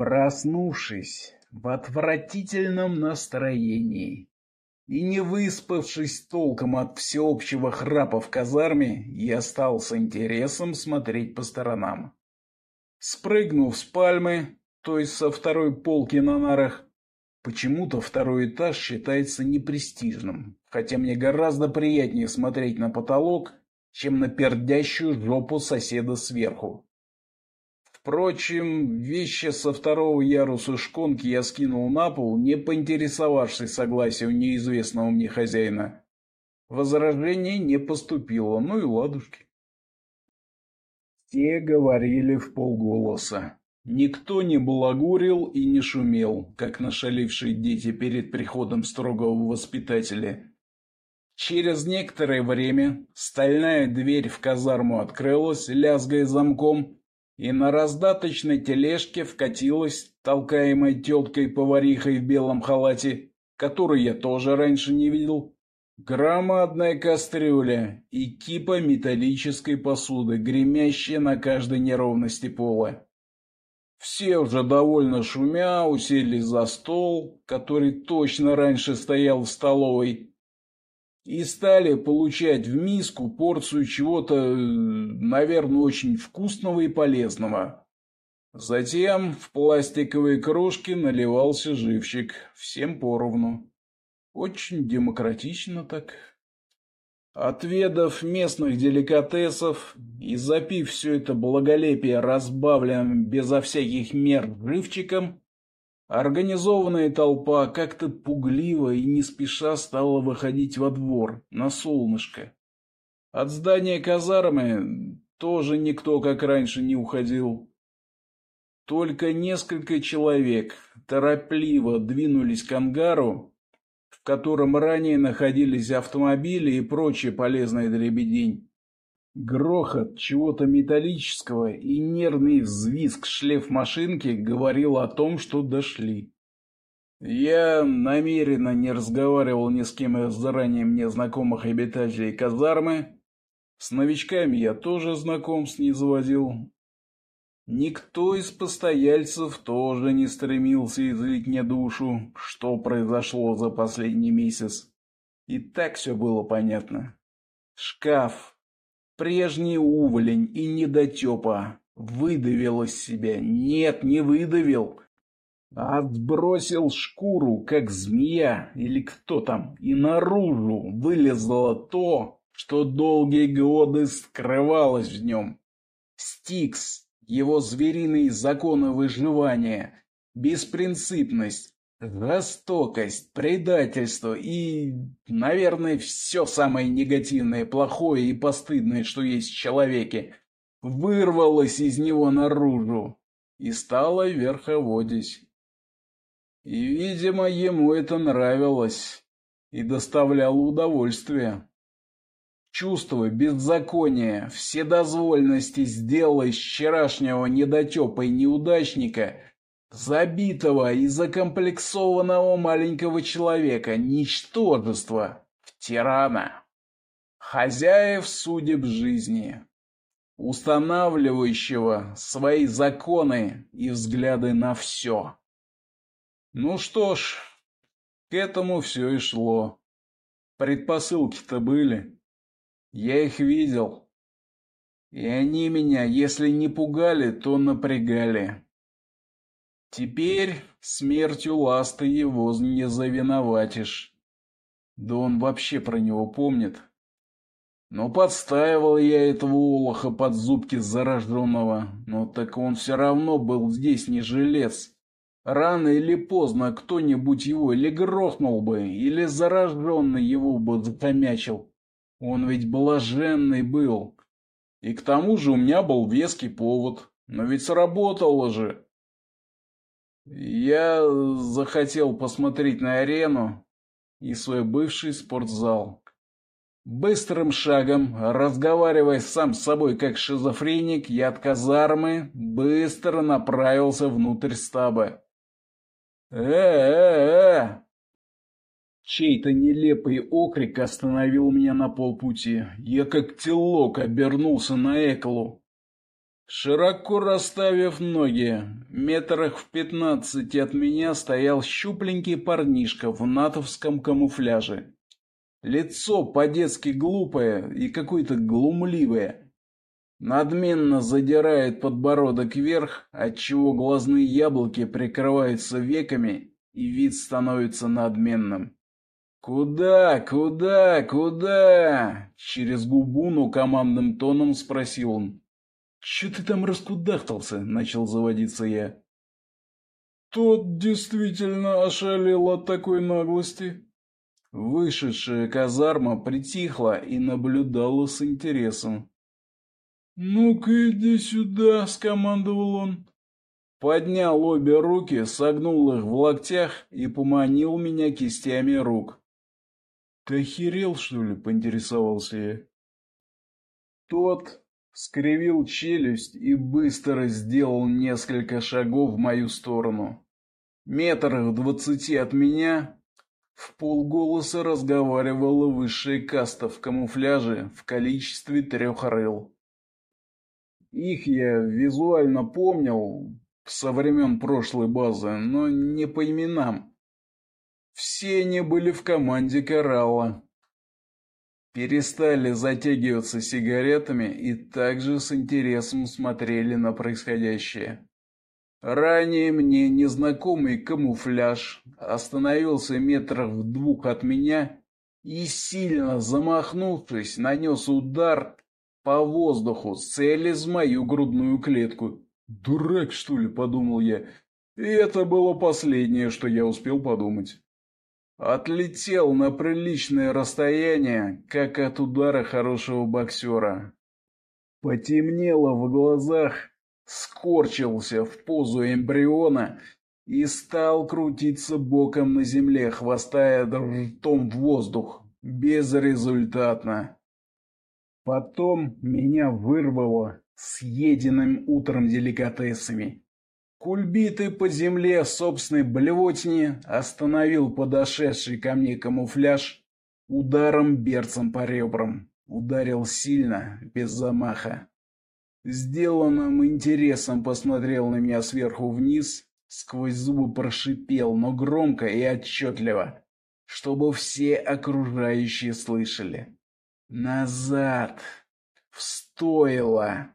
Проснувшись в отвратительном настроении и не выспавшись толком от всеобщего храпа в казарме, я стал с интересом смотреть по сторонам. Спрыгнув с пальмы, то есть со второй полки на нарах, почему-то второй этаж считается непрестижным, хотя мне гораздо приятнее смотреть на потолок, чем на пердящую жопу соседа сверху. Впрочем, вещи со второго яруса шконки я скинул на пол, не поинтересовавшись согласия неизвестного мне хозяина. Возражение не поступило, ну и ладушки. Все говорили в полголоса. Никто не балагурил и не шумел, как нашалившие дети перед приходом строгого воспитателя. Через некоторое время стальная дверь в казарму открылась, лязгая замком, и на раздаточной тележке вкатилась, толкаемая теткой-поварихой в белом халате, которую я тоже раньше не видел, громадная кастрюля и кипа металлической посуды, гремящая на каждой неровности пола. Все уже довольно шумя уселись за стол, который точно раньше стоял в столовой, и стали получать в миску порцию чего-то, э, наверное, очень вкусного и полезного. Затем в пластиковые кружки наливался живчик, всем поровну. Очень демократично так. Отведав местных деликатесов и запив все это благолепие разбавленным безо всяких мер живчиком, Организованная толпа как-то пугливо и не спеша стала выходить во двор, на солнышко. От здания казармы тоже никто, как раньше, не уходил. Только несколько человек торопливо двинулись к ангару, в котором ранее находились автомобили и прочая полезная дребедень. Грохот чего-то металлического и нервный взвизг шлейф машинки говорил о том, что дошли. Я намеренно не разговаривал ни с кем из заранее мне знакомых обитателей казармы. С новичками я тоже знакомств не заводил. Никто из постояльцев тоже не стремился излить мне душу, что произошло за последний месяц. И так все было понятно. Шкаф, Прежний уволень и недотепа выдавил из себя. Нет, не выдавил. Отбросил шкуру, как змея или кто там, и наружу вылезло то, что долгие годы скрывалось в нем. Стикс, его звериные законы выживания, беспринципность, Жестокость, предательство и, наверное, все самое негативное, плохое и постыдное, что есть в человеке, вырвалось из него наружу и стало верховодить. И, видимо, ему это нравилось и доставляло удовольствие. Чувство беззакония, вседозвольности сделало из вчерашнего недотепа и неудачника – забитого и закомплексованного маленького человека, ничтожества, в тирана, хозяев судеб жизни, устанавливающего свои законы и взгляды на все. Ну что ж, к этому все и шло. Предпосылки-то были. Я их видел. И они меня, если не пугали, то напрягали. Теперь смертью ласты его не завиноватишь. Да он вообще про него помнит. Но подставил я этого олоха под зубки зарожденного, но так он все равно был здесь не жилец. Рано или поздно кто-нибудь его или грохнул бы, или зараженный его бы захомячил. Он ведь блаженный был. И к тому же у меня был веский повод. Но ведь сработало же. Я захотел посмотреть на арену и свой бывший спортзал. Быстрым шагом, разговаривая сам с собой как шизофреник, я от казармы быстро направился внутрь стаба. «Э-э-э!» Чей-то нелепый окрик остановил меня на полпути. Я как телок обернулся на Эклу. Широко расставив ноги, метрах в пятнадцати от меня стоял щупленький парнишка в натовском камуфляже. Лицо по-детски глупое и какое-то глумливое. Надменно задирает подбородок вверх, отчего глазные яблоки прикрываются веками, и вид становится надменным. «Куда, куда, куда?» Через губу, но командным тоном спросил он. «Че ты там раскудахтался?» — начал заводиться я. Тот действительно ошалел от такой наглости. Вышедшая казарма притихла и наблюдала с интересом. «Ну-ка иди сюда», — скомандовал он. Поднял обе руки, согнул их в локтях и поманил меня кистями рук. «Ты охерел, что ли?» — поинтересовался я. Тот скривил челюсть и быстро сделал несколько шагов в мою сторону. Метрах двадцати от меня в полголоса разговаривала высшая каста в камуфляже в количестве трех рыл. Их я визуально помнил со времен прошлой базы, но не по именам. Все они были в команде Коралла перестали затягиваться сигаретами и также с интересом смотрели на происходящее. Ранее мне незнакомый камуфляж остановился метрах в двух от меня и, сильно замахнувшись, нанес удар по воздуху, целясь в мою грудную клетку. «Дурак, что ли?» — подумал я. И это было последнее, что я успел подумать. Отлетел на приличное расстояние, как от удара хорошего боксера. Потемнело в глазах, скорчился в позу эмбриона и стал крутиться боком на земле, хвостая ртом в воздух. Безрезультатно. Потом меня вырвало съеденным утром деликатесами. Кульбитый по земле собственной блевотни остановил подошедший ко мне камуфляж ударом берцем по ребрам. Ударил сильно, без замаха. Сделанным интересом посмотрел на меня сверху вниз, сквозь зубы прошипел, но громко и отчетливо, чтобы все окружающие слышали. «Назад! В стойло!»